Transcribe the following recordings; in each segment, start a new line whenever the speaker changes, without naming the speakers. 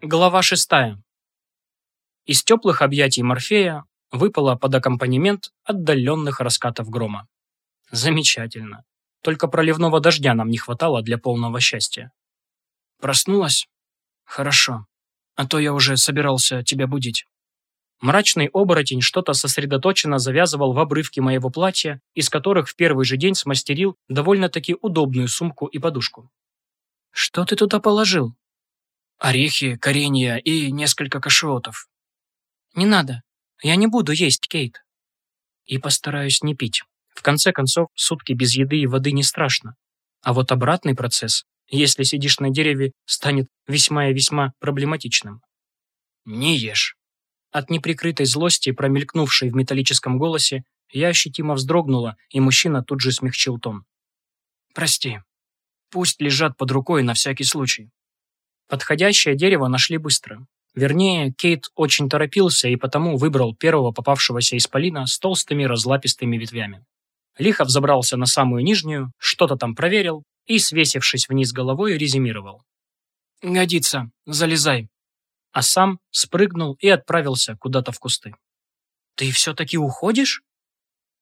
Глава шестая. Из теплых объятий Морфея выпало под аккомпанемент отдаленных раскатов грома. Замечательно. Только проливного дождя нам не хватало для полного счастья. Проснулась? Хорошо. А то я уже собирался тебя будить. Мрачный оборотень что-то сосредоточенно завязывал в обрывке моего платья, из которых в первый же день смастерил довольно-таки удобную сумку и подушку. «Что ты туда положил?» «Орехи, коренья и несколько кашиотов». «Не надо. Я не буду есть, Кейт». «И постараюсь не пить. В конце концов, сутки без еды и воды не страшно. А вот обратный процесс, если сидишь на дереве, станет весьма и весьма проблематичным». «Не ешь». От неприкрытой злости, промелькнувшей в металлическом голосе, я ощутимо вздрогнула, и мужчина тут же смягчил тон. «Прости. Пусть лежат под рукой на всякий случай». Подходящее дерево нашли быстро. Вернее, Кейт очень торопился и потому выбрал первого попавшегося исполина с толстыми разлапистыми ветвями. Лихо взобрался на самую нижнюю, что-то там проверил и, свесившись вниз головой, резюмировал. «Годится, залезай а сам спрыгнул и отправился куда-то в кусты. «Ты все-таки уходишь?»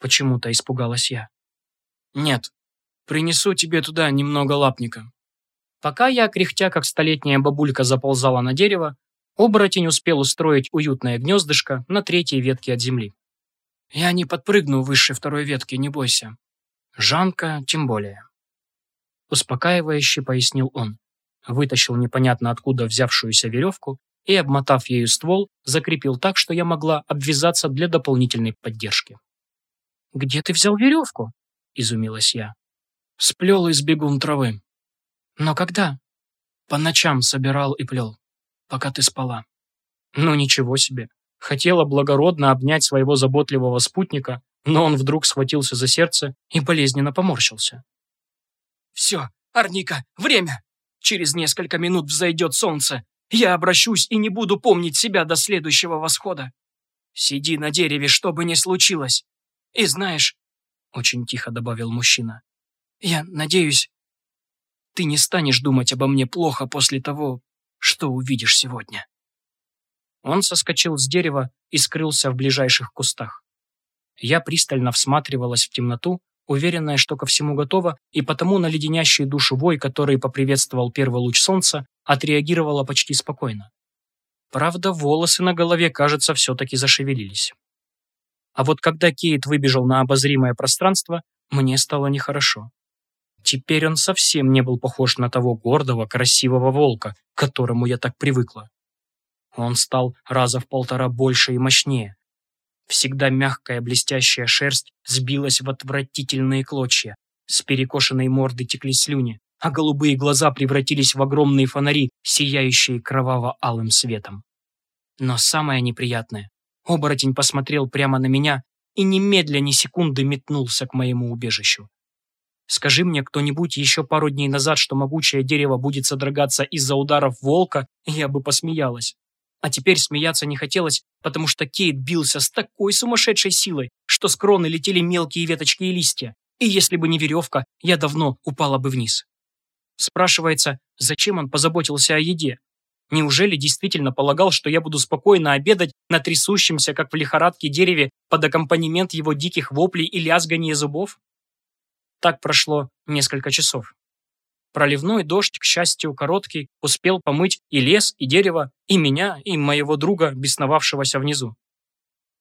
Почему-то испугалась я. «Нет, принесу тебе туда немного лапника». Пока я, кряхтя как столетняя бабулька, заползала на дерево, оборотень успел устроить уютное гнездышко на третьей ветке от земли. «Я не подпрыгну выше второй ветки, не бойся. Жанка тем более». Успокаивающе пояснил он. Вытащил непонятно откуда взявшуюся веревку и, обмотав ею ствол, закрепил так, что я могла обвязаться для дополнительной поддержки. «Где ты взял веревку?» – изумилась я. «Сплел из бегун травы». «Но когда?» «По ночам собирал и плел, пока ты спала». «Ну ничего себе. Хотела благородно обнять своего заботливого спутника, но он вдруг схватился за сердце и болезненно поморщился. «Все, Арника, время! Через несколько минут взойдет солнце, я обращусь и не буду помнить себя до следующего восхода. Сиди на дереве, что бы ни случилось. И знаешь, — очень тихо добавил мужчина, — я надеюсь, ты не станешь думать обо мне плохо после того, что увидишь сегодня. Он соскочил с дерева и скрылся в ближайших кустах. Я пристально всматривалась в темноту, уверенная, что ко всему готова, и потому на леденящий душу вой, который поприветствовал первый луч солнца, отреагировала почти спокойно. Правда, волосы на голове, кажется, все-таки зашевелились. А вот когда Кейт выбежал на обозримое пространство, мне стало нехорошо. Теперь он совсем не был похож на того гордого, красивого волка, к которому я так привыкла. Он стал раза в полтора больше и мощнее, Всегда мягкая блестящая шерсть сбилась в отвратительные клочья. С перекошенной морды текли слюни, а голубые глаза превратились в огромные фонари, сияющие кроваво-алым светом. Но самое неприятное, оборотень посмотрел прямо на меня и немедля ни секунды метнулся к моему убежищу. Скажи мне кто-нибудь еще пару дней назад, что могучее дерево будет содрогаться из-за ударов волка, я бы посмеялась. А теперь смеяться не хотелось, потому что Кейт бился с такой сумасшедшей силой, что с кроны летели мелкие веточки и листья. И если бы не веревка, я давно упала бы вниз. Спрашивается, зачем он позаботился о еде? Неужели действительно полагал, что я буду спокойно обедать на трясущемся, как в лихорадке, дереве под аккомпанемент его диких воплей и лязгания зубов? Так прошло несколько часов. Проливной дождь, к счастью, короткий, успел помыть и лес, и дерево, и меня, и моего друга, бесновавшегося внизу.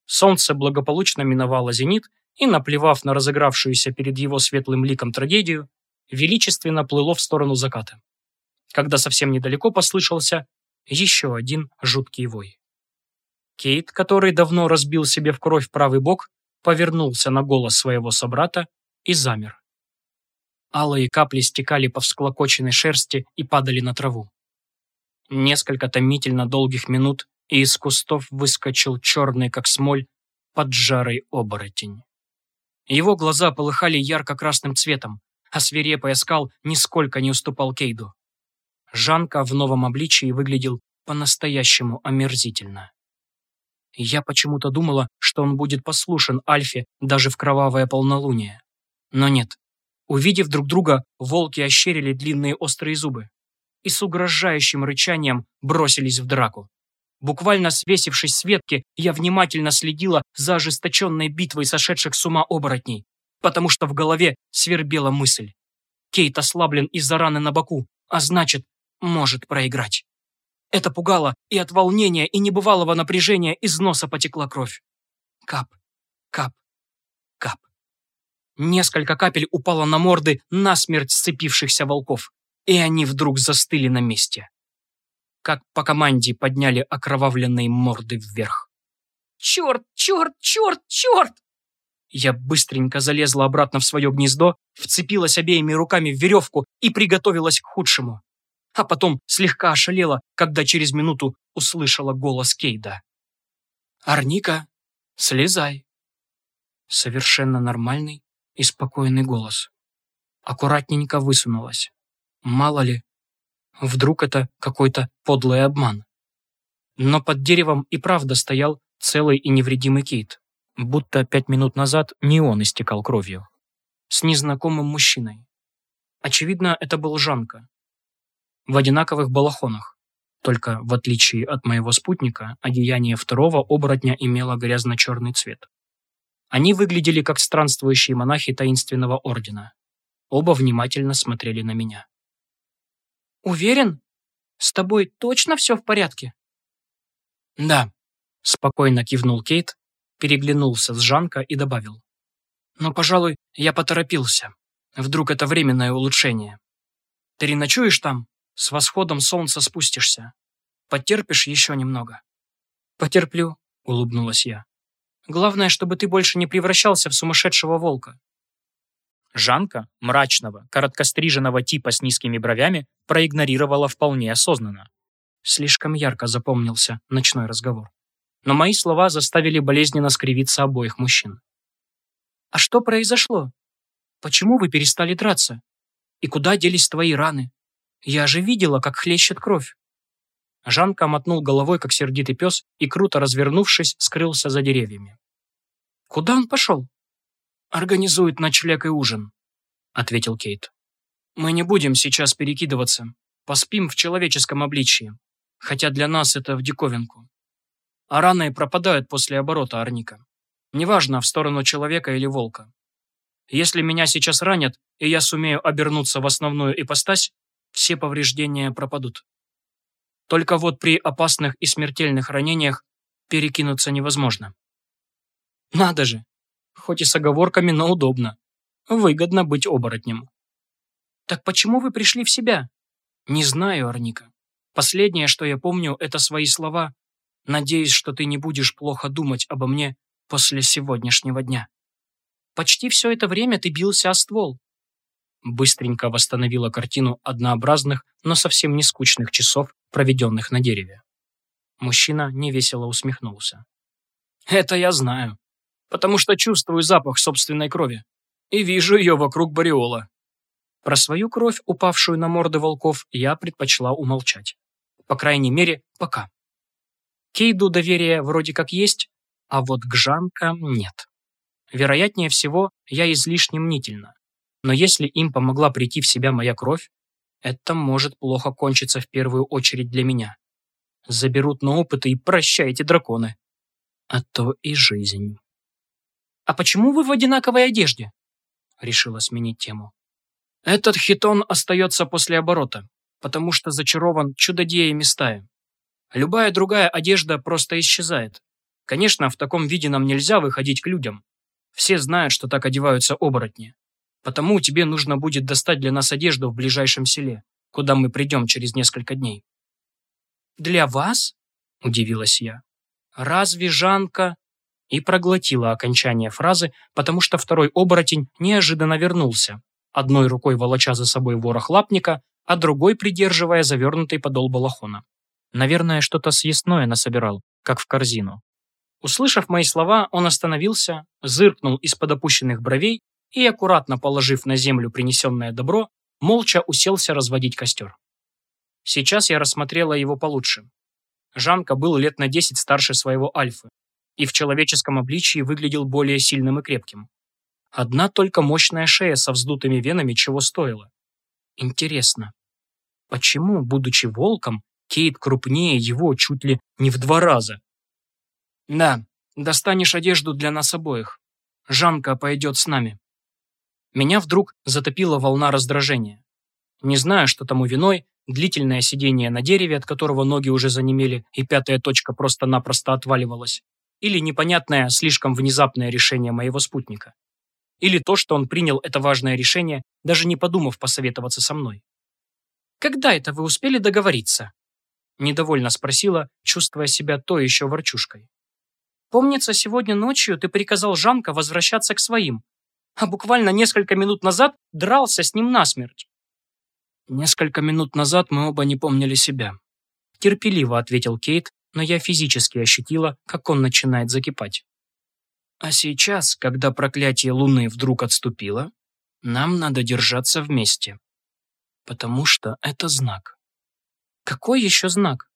Солнце благополучно миновало зенит и, наплевав на разыгравшуюся перед его светлым ликом трагедию, величественно плыло в сторону заката. Когда совсем недалеко послышался еще один жуткий вой. Кейт, который давно разбил себе в кровь правый бок, повернулся на голос своего собрата и замер. Алые капли стекали по всклокоченной шерсти и падали на траву. Несколько томительно долгих минут, и из кустов выскочил черный, как смоль, поджарый оборотень. Его глаза полыхали ярко-красным цветом, а свирепый оскал нисколько не уступал Кейду. Жанка в новом обличии выглядел по-настоящему омерзительно. Я почему-то думала, что он будет послушен Альфе даже в кровавое полнолуние. Но нет, Увидев друг друга, волки ощерили длинные острые зубы. и с угрожающим рычанием бросились в драку. Буквально свесившись с ветки, я внимательно следила за ожесточенной битвой сошедших с ума оборотней, потому что в голове свербела мысль. Кейт ослаблен из-за раны на боку, а значит, может проиграть. Это пугало, и от волнения и небывалого напряжения из носа потекла кровь. Кап, кап, кап. Несколько капель упало на морды насмерть сцепившихся волков, и они вдруг застыли на месте. Как по команде подняли окровавленные морды вверх. «Черт, черт, черт, черт!» Я быстренько залезла обратно в свое гнездо, вцепилась обеими руками в веревку и приготовилась к худшему а потом слегка ошалела, когда через минуту услышала голос Кейда. «Арника, слезай!» Совершенно нормальный и спокойный голос. Аккуратненько высунулась. Мало ли, вдруг это какой-то подлый обман. Но под деревом и правда стоял целый и невредимый Кейт, будто пять минут назад не он истекал кровью. С незнакомым мужчиной. Очевидно, это был Жанка, в одинаковых балахонах. Только, в отличие от моего спутника, одеяние второго оборотня имело грязно-черный цвет. Они выглядели как странствующие монахи таинственного ордена. Оба внимательно смотрели на меня. «Уверен? С тобой точно все в порядке?» «Да», — спокойно кивнул Кейт, переглянулся с Жанка и добавил. «Но, пожалуй, я поторопился. Вдруг это временное улучшение. Переночуешь там?» С восходом солнца спустишься. Потерпишь еще немного». «Потерплю», — улыбнулась я. «Главное, чтобы ты больше не превращался в сумасшедшего волка».
Жанка, мрачного, короткостриженного типа с низкими бровями, проигнорировала вполне осознанно.
Слишком ярко запомнился ночной разговор. Но мои слова заставили болезненно скривиться обоих мужчин. «А что произошло? Почему вы перестали драться? И куда делись твои раны? Я же видела, как хлещет кровь. Жанка мотнул головой, как сердитый пес, и, круто развернувшись, скрылся за деревьями. «Куда он пошел?» «Организует ночлег и ужин», — ответил Кейт. «Мы не будем сейчас перекидываться. Поспим в человеческом обличье. Хотя для нас это в диковинку. А раны пропадают после оборота Арника. Неважно, в сторону человека или волка. Если меня сейчас ранят, и я сумею обернуться в основную ипостась, все повреждения пропадут. Только вот при опасных и смертельных ранениях перекинуться невозможно. Надо же! Хоть и с оговорками, но удобно. Выгодно быть оборотнем. Так почему вы пришли в себя? Не знаю, Арника. Последнее, что я помню, это свои слова. Надеюсь, что ты не будешь плохо думать обо мне после сегодняшнего дня. Почти все это время ты бился о ствол, быстренько восстановила картину однообразных, но совсем не скучных часов, проведенных на дереве. Мужчина невесело усмехнулся. «Это я знаю, потому что чувствую запах собственной крови и вижу ее вокруг Бариола». Про свою кровь, упавшую на морды волков, я предпочла умолчать. По крайней мере, пока. Кейду доверие вроде как есть, а вот к Жанка нет. Вероятнее всего, я излишне мнительна. Но если им помогла прийти в себя моя кровь, это может плохо кончиться в первую очередь для меня. Заберут на опыты и прощайте, драконы. А то и жизнь. «А почему вы в одинаковой одежде?» Решила сменить тему. «Этот хитон остается после оборота, потому что зачарован чудодеями стаи. Любая другая одежда просто исчезает. Конечно, в таком виде нам нельзя выходить к людям. Все знают, что так одеваются оборотни. Потому тебе нужно будет достать для нас одежду в ближайшем селе, куда мы придем через несколько дней». «Для вас?» – удивилась я. «Разве Жанка...» И проглотила окончание фразы, потому что второй оборотень неожиданно вернулся, одной рукой волоча за собой ворох лапника, а другой придерживая завернутый подол балахона. Наверное, что-то съестное насобирал, как в корзину. Услышав мои слова, он остановился, зыркнул из-под опущенных бровей и, аккуратно положив на землю принесенное добро, молча уселся разводить костер. Сейчас я рассмотрела его получше. Жанка был лет на десять старше своего Альфы и в человеческом обличии выглядел более сильным и крепким. Одна только мощная шея со вздутыми венами чего стоила. Интересно. Почему, будучи волком, Кейт крупнее его чуть ли не в два раза? Да, достанешь одежду для нас обоих. Жанка пойдет с нами. Меня вдруг затопила волна раздражения. Не знаю, что тому виной, длительное сидение на дереве, от которого ноги уже занемели, и пятая точка просто-напросто отваливалась, или непонятное, слишком внезапное решение моего спутника. Или то, что он принял это важное решение, даже не подумав посоветоваться со мной. «Когда это вы успели договориться?» Недовольно спросила, чувствуя себя то еще ворчушкой. «Помнится, сегодня ночью ты приказал Жанка возвращаться к своим, а буквально несколько минут назад дрался с ним насмерть». «Несколько минут назад мы оба не помнили себя», терпеливо ответил Кейт, но я физически ощутила, как он начинает закипать. А сейчас, когда проклятие Луны вдруг отступило, нам надо держаться вместе. Потому что это знак. Какой еще знак?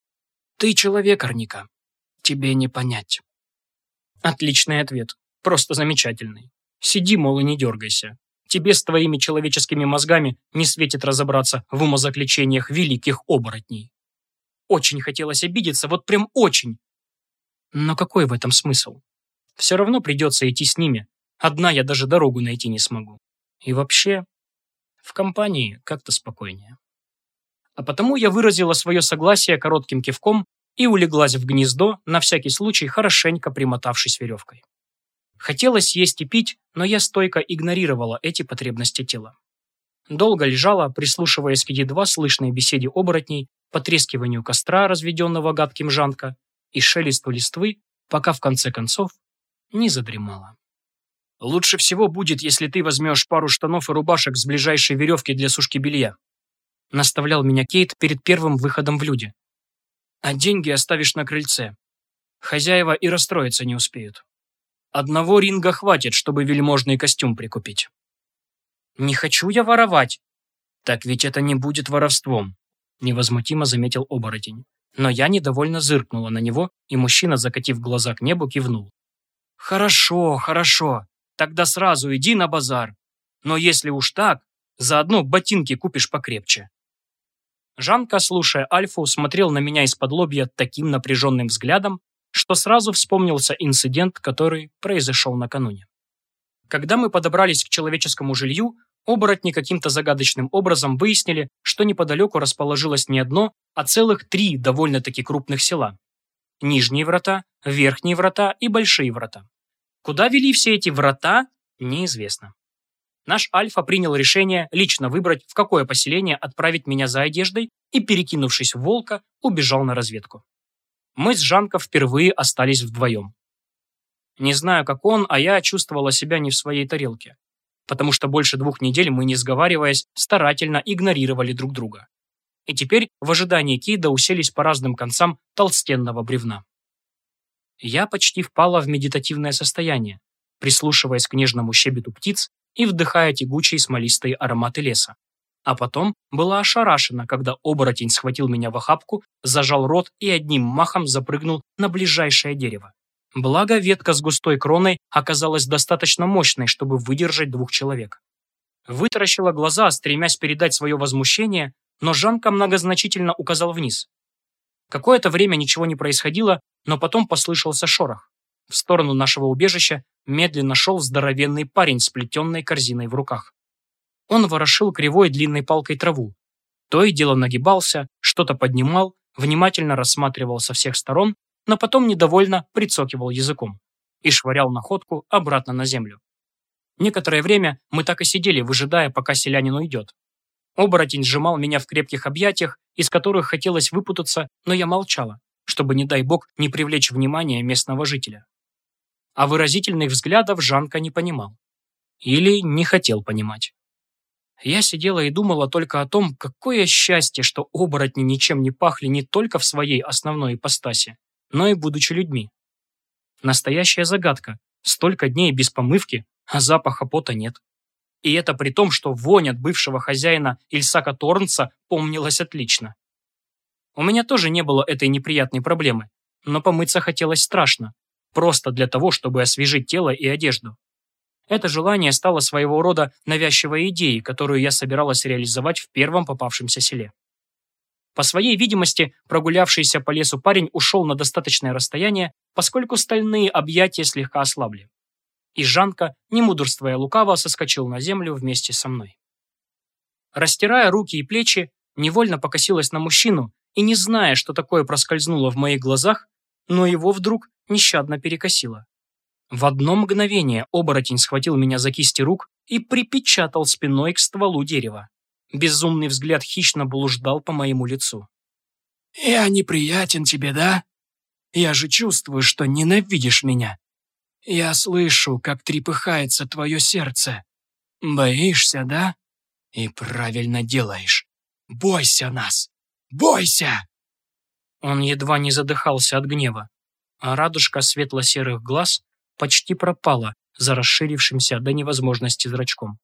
Ты человек, Арника. Тебе не понять. Отличный ответ. Просто замечательный. Сиди, мол, и не дергайся. Тебе с твоими человеческими мозгами не светит разобраться в умозаключениях великих оборотней. Очень хотелось обидеться, вот прям очень. Но какой в этом смысл? Все равно придется идти с ними. Одна я даже дорогу найти не смогу. И вообще, в компании как-то спокойнее. А потому я выразила свое согласие коротким кивком и улеглась в гнездо, на всякий случай хорошенько примотавшись веревкой. Хотелось есть и пить, но я стойко игнорировала эти потребности тела. Долго лежала, прислушиваясь к едва слышной беседе оборотней, потрескиванию костра, разведенного гадким жанка, и шелесту листвы, пока в конце концов не задремала. «Лучше всего будет, если ты возьмешь пару штанов и рубашек с ближайшей веревки для сушки белья», наставлял меня Кейт перед первым выходом в люди. «А деньги оставишь на крыльце. Хозяева и расстроиться не успеют. Одного ринга хватит, чтобы вельможный костюм прикупить». «Не хочу я воровать». «Так ведь это не будет воровством», невозмутимо заметил оборотень. Но я недовольно зыркнула на него, и мужчина, закатив глаза к небу, кивнул. «Хорошо, хорошо. Тогда сразу иди на базар. Но если уж так, заодно ботинки купишь покрепче». Жанка, слушая Альфу, смотрел на меня из-под лобья таким напряженным взглядом, что сразу вспомнился инцидент, который произошел накануне. Когда мы подобрались к человеческому жилью, оборотни каким-то загадочным образом выяснили, что неподалеку расположилось не одно, а целых три довольно-таки крупных села. Нижние врата, верхние врата и большие врата. Куда вели все эти врата, неизвестно. Наш Альфа принял решение лично выбрать, в какое поселение отправить меня за одеждой и, перекинувшись в волка, убежал на разведку. Мы с Жанко впервые остались вдвоем. Не знаю, как он, а я чувствовала себя не в своей тарелке. Потому что больше двух недель мы, не сговариваясь, старательно игнорировали друг друга и теперь в ожидании Кида уселись по разным концам толстенного бревна. Я почти впала в медитативное состояние, прислушиваясь к нежному щебету птиц и вдыхая тягучие смолистые ароматы леса. А потом была ошарашена, когда оборотень схватил меня в охапку, зажал рот и одним махом запрыгнул на ближайшее дерево. Благо, ветка с густой кроной оказалась достаточно мощной, чтобы выдержать двух человек. Вытаращила глаза, стремясь передать свое возмущение, но Жанка многозначительно указал вниз. Какое-то время ничего не происходило, но потом послышался шорох. В сторону нашего убежища медленно шел здоровенный парень с плетенной корзиной в руках. Он ворошил кривой длинной палкой траву. То и дело нагибался, что-то поднимал, внимательно рассматривал со всех сторон, но потом недовольно прицокивал языком и швырял находку обратно на землю. Некоторое время мы так и сидели, выжидая, пока селянин уйдет. Оборотень сжимал меня в крепких объятиях, из которых хотелось выпутаться, но я молчала, чтобы, не дай бог, не привлечь внимание местного жителя. А выразительных взглядов Жанка не понимал. Или не хотел понимать. Я сидела и думала только о том, какое счастье, что оборотни ничем не пахли не только в своей основной ипостаси, но и будучи людьми. Настоящая загадка. Столько дней без помывки, а запаха пота нет. И это при том, что вонь от бывшего хозяина Ильсака Торнца помнилась отлично. У меня тоже не было этой неприятной проблемы, но помыться хотелось страшно, просто для того, чтобы освежить тело и одежду. Это желание стало своего рода навязчивой идеей, которую я собиралась реализовать в первом попавшемся селе. По своей видимости, прогулявшийся по лесу парень ушел на достаточное расстояние, поскольку стальные объятия слегка ослабли. И Жанка, не мудрствуя лукаво, соскочил на землю вместе со мной. Растирая руки и плечи, невольно покосилась на мужчину и, не зная, что такое проскользнуло в моих глазах, но его вдруг нещадно перекосило. В одно мгновение оборотень схватил меня за кисти рук и припечатал спиной к стволу дерева. Безумный взгляд хищно блуждал по моему лицу.
«Я неприятен тебе, да? Я же чувствую, что ненавидишь меня. Я слышу, как трепыхается твое сердце. Боишься, да? И правильно делаешь. Бойся нас! Бойся!»
Он едва не задыхался от гнева, а радужка светло-серых глаз почти пропала за расширившимся до невозможности зрачком.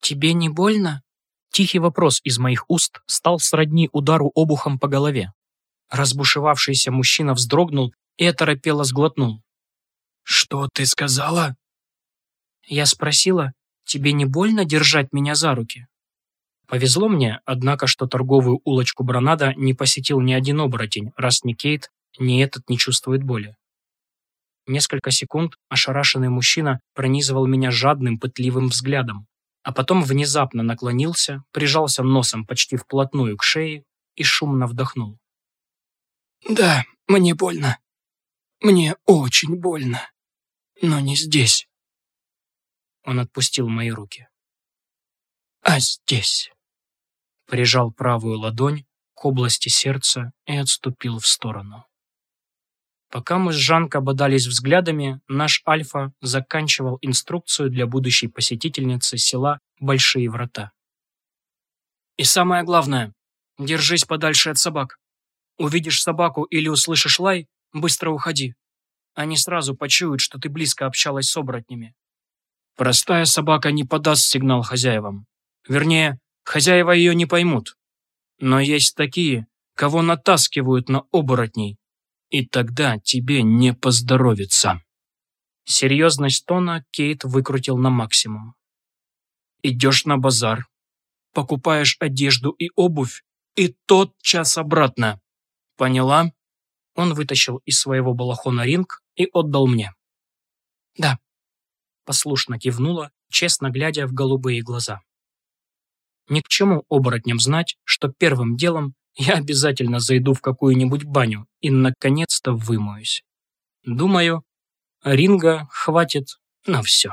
«Тебе не больно?» Тихий вопрос из моих уст стал сродни удару обухом по голове. Разбушевавшийся мужчина вздрогнул и оторопело сглотнул.
«Что ты сказала?»
Я спросила, «Тебе не больно держать меня за руки?» Повезло мне, однако, что торговую улочку Бранада не посетил ни один оборотень, раз ни Кейт, ни этот не чувствует боли. Несколько секунд ошарашенный мужчина пронизывал меня жадным, пытливым взглядом, а потом внезапно наклонился, прижался носом почти вплотную к шее и шумно вдохнул.
«Да, мне больно. Мне очень больно. Но не здесь».
Он отпустил мои руки.
«А здесь».
Прижал правую ладонь к области сердца и отступил в сторону. Пока мы с Жанко бодались взглядами, наш Альфа заканчивал инструкцию для будущей посетительницы села Большие Врата. «И самое главное, держись подальше от собак. Увидишь собаку или услышишь лай, быстро уходи. Они сразу почуют, что ты близко общалась с оборотнями. Простая собака не подаст сигнал хозяевам. Вернее, хозяева ее не поймут. Но есть такие, кого натаскивают на оборотней, и тогда тебе не поздоровится». Серьезность тона Кейт выкрутил на максимум. «Идешь на базар, покупаешь одежду и обувь, и тот час обратно. Поняла?» Он вытащил из своего балахона ринг и отдал мне. «Да», — послушно кивнула, честно глядя в голубые глаза. Ни к чему оборотням знать, что первым делом я обязательно зайду в какую-нибудь баню и наконец-то вымоюсь. Думаю, ринга хватит на все.